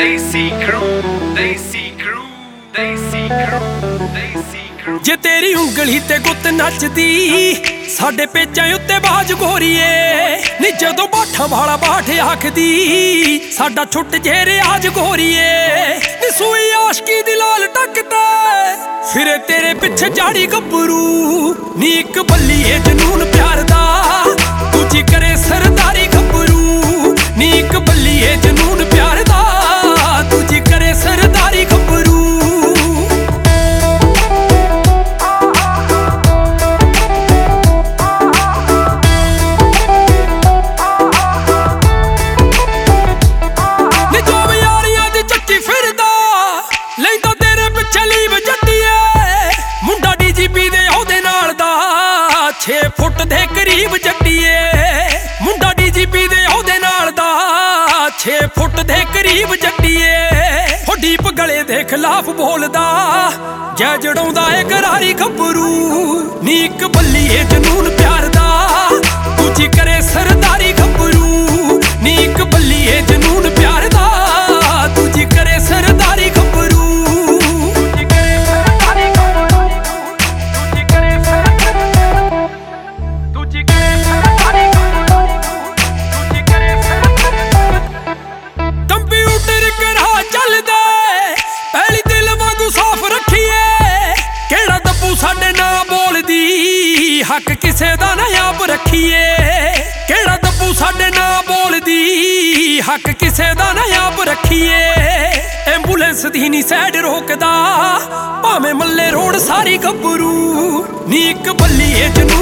Daisy crew, Daisy crew, Daisy crew, Daisy crew. ਜੇ ਤੇਰੀ ਉਂਗਲੀ ਤੇ ਗੁੱਤ ਨੱਚਦੀ ਸਾਡੇ ਪੇਚਾਂ ਉੱਤੇ ਬਾਜ ਗੋਰੀਏ ਨੀ ਜਦੋਂ ਬਾਠਾਂ ਵਾਲਾ ਬਾਠ ਆਖਦੀ ਸਾਡਾ ਛੁੱਟ ਜੇ ਰਿਆਜ ਗੋਰੀਏ ਨੀ ਸੂਈ ਆਸ਼ਕੀ ਦੀ ਲਾਲ ਟੱਕਦਾ ਫਿਰੇ ਤੇਰੇ ਪਿੱਛੇ ਜਾੜੀ ਗੱਭਰੂ। ਨੀ ਇੱਕ ਬੱਲੀਏ ਜਨੂਨ ਪਿਆਰ 6 ਦੇ ਕਰੀਬ ਜੱਟੀਏ। ਮੁੰਡਾ ਡੀਜੀਪੀ ਦੇ ਉਹਦੇ ਨਾਲ ਦਾ 6 ਫੁੱਟ ਦੇ ਕਰੀਬ ਜੱਟੀਏ। ਹੋ ਡੀਪ ਗਲੇ ਦੇ ਖਿਲਾਫ ਬੋਲਦਾ, ਜੈ ਜੜਾਉਂਦਾ ਏ ਕਰਾਰੀ ਖੱਬਰੂ। ਨੀ ਇੱਕ ਬੱਲੀਏ ਹੱਕ ਕਿਸੇ ਦਾ ਨਾ ਆਪ ਰੱਖੀਏ। ਕਿਹੜਾ ਦੱਬੂ ਸਾਡੇ ਨਾਂ ਬੋਲਦੀ? ਹੱਕ ਕਿਸੇ ਦਾ ਨਾ ਆਪ ਰੱਖੀਏ। ਐਂਬੂਲੈਂਸ ਦੀ ਨਹੀਂ ਸਾਈਡ ਰੋਕਦਾ। ਭਾਵੇਂ ਮੱਲੇ ਰੋਡ ਸਾਰੀ ਗੱਭਰੂ, ਨੀ ਇੱਕ ਬੱਲੀਏ ਜਨੂੰ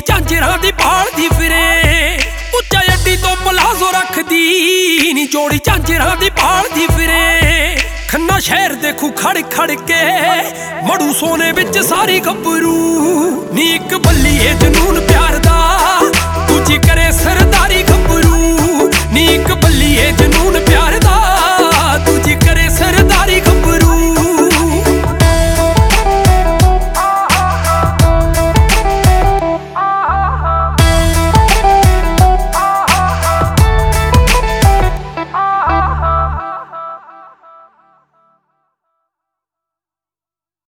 ਰੱਖਦੀ ਝਾਂਜਰਾਂ ਦੀ ਭਾਲਦੀ ਫਿਰੇ। ਉੱਚਾ ਅੱਡੀ ਤੋਂ ਪਲਾਜ਼ੋ ਰੱਖਦੀ ਨੀ ਜੋੜੀ ਝਾਂਜਰਾਂ ਦੀ ਭਾਲਦੀ ਫਿਰੇ। ਖੰਨਾ ਸ਼ਹਿਰ ਦੇਖੂ ਖੜ ਖੜ ਕੇ, ਮੜੂ ਸੋਨੇ ਵਿੱਚ ਸਾਰੀ ਗੱਭਰੂ। ਨੀ ਇੱਕ ਬੱਲੀਏ ਜਨੂਨ ਪਿਆਰ ਦਾ